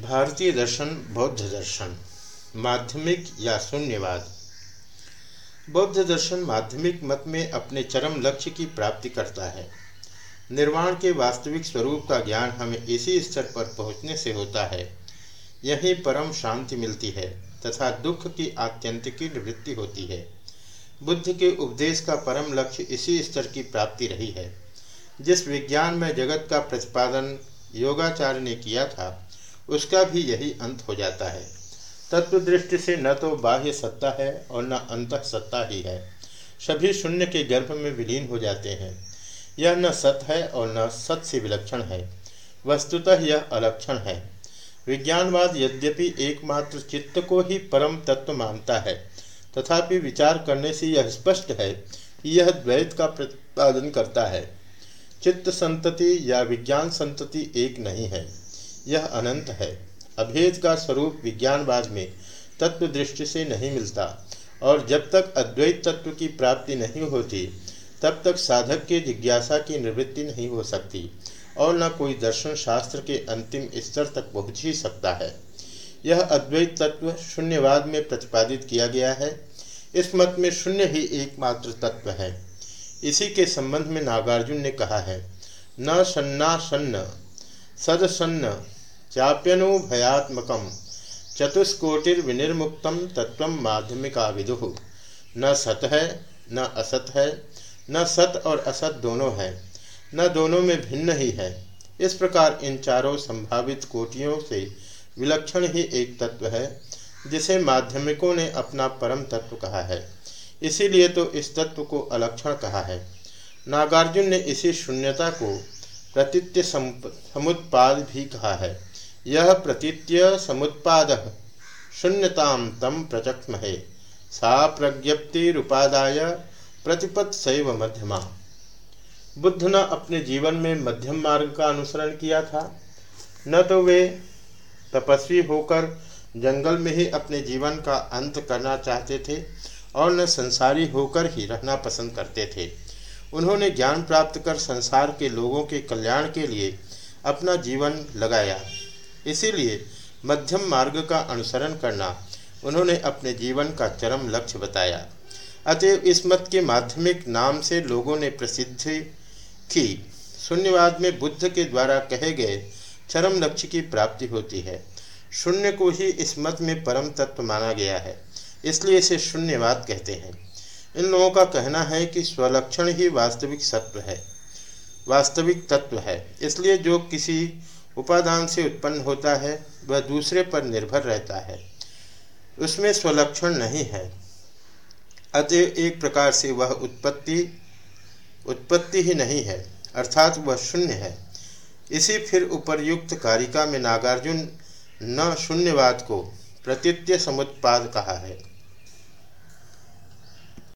भारतीय दर्शन, बौद्ध दर्शन, माध्यमिक या शून्यवाद। बौद्ध दर्शन माध्यमिक मत में अपने चरम लक्ष्य की प्राप्ति करता है। निर्वाण के वास्तविक स्वरूप का ज्ञान हमें इसी स्तर पर पहुँचने से होता है। यही परम शांति मिलती है तथा दुख की आत्यंतिकी निवृत्ति होती है। बुद्ध के उपदेश का परम लक्ष्य इसी स्तर की प्राप्ति रही है। जिस विज्ञान में जगत का प्रतिपादन योगाचार्य ने किया था उसका भी यही अंत हो जाता है। तत्व दृष्टि से न तो बाह्य सत्ता है और न अंत सत्ता ही है। सभी शून्य के गर्भ में विलीन हो जाते हैं। यह न सत है और न सत से विलक्षण है। वस्तुतः यह अलक्षण है। विज्ञानवाद यद्यपि एकमात्र चित्त को ही परम तत्व मानता है। तथापि विचार करने से यह स्पष्ट है कि यह द्वैत का प्रतिपादन करता है। चित्त संतति या विज्ञान संतति एक नहीं है। यह अनंत है। अभेद का स्वरूप विज्ञानवाद में तत्व दृष्टि से नहीं मिलता और जब तक अद्वैत तत्व की प्राप्ति नहीं होती, तब तक साधक के जिज्ञासा की निवृत्ति नहीं हो सकती और न कोई दर्शन शास्त्र के अंतिम स्तर तक पहुँच ही सकता है। यह अद्वैत तत्व शून्यवाद में प्रतिपादित किया गया है। इस मत में शून्य ही एकमात्र तत्व है। इसी के संबंध में नागार्जुन ने कहा है, न सन्ना सन्न सदसन्न चाप्यनुभयात्मक चतुष्कोटिर्विनिर्मुक्त तत्व माध्यमिका विदु न सत है, न असत है, न सत और असत दोनों है, न दोनों में भिन्न ही है। इस प्रकार इन चारों संभावित कोटियों से विलक्षण ही एक तत्व है, जिसे माध्यमिकों ने अपना परम तत्व कहा है। इसीलिए तो इस तत्व को अलक्षण कहा है। नागार्जुन ने इसी शून्यता को प्रतीत्य समुत्पाद भी कहा है। यह प्रतीत्य समुत्पाद। शून्यताम तम प्रचक्महे सा प्रज्ञप्तिरुपादाय प्रतिपत सैव मध्यमा। बुद्ध न अपने जीवन में मध्यम मार्ग का अनुसरण किया था। न तो वे तपस्वी होकर जंगल में ही अपने जीवन का अंत करना चाहते थे और न संसारी होकर ही रहना पसंद करते थे। उन्होंने ज्ञान प्राप्त कर संसार के लोगों के कल्याण के लिए अपना जीवन लगाया। इसीलिए मध्यम मार्ग का अनुसरण करना उन्होंने अपने जीवन का चरम लक्ष्य बताया। अतएव इस मत के माध्यमिक नाम से लोगों ने प्रसिद्धि की। शून्यवाद में बुद्ध के द्वारा कहे गए चरम लक्ष्य की प्राप्ति होती है। शून्य को ही इस मत में परम तत्व माना गया है, इसलिए इसे शून्यवाद कहते हैं। इन लोगों का कहना है कि स्वलक्षण ही वास्तविक सत्व है, वास्तविक तत्व है, इसलिए जो किसी उपादान से उत्पन्न होता है, वह दूसरे पर निर्भर रहता है। उसमें स्वलक्षण नहीं है। अतः एक प्रकार से वह उत्पत्ति उत्पत्ति ही नहीं है, अर्थात वह शून्य है। इसी फिर उपरयुक्त कारिका में नागार्जुन न शून्यवाद को प्रतीत्य समुत्पाद कहा है।